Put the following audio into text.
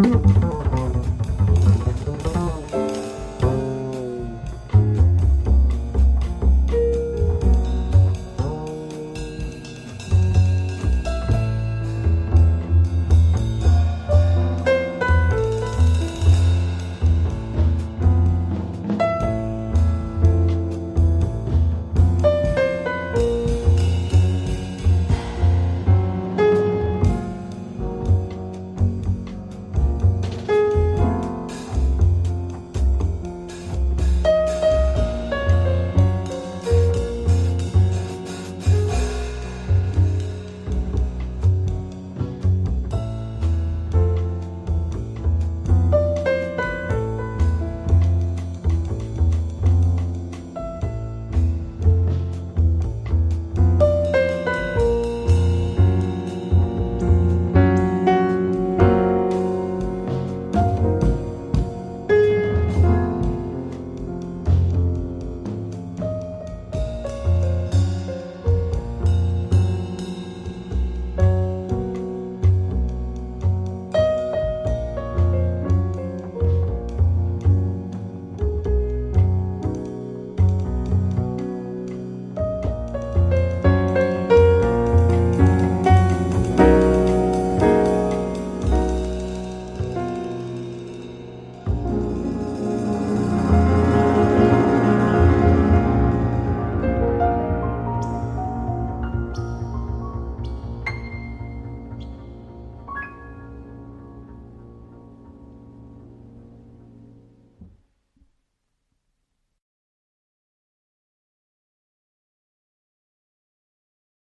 Mm-hmm.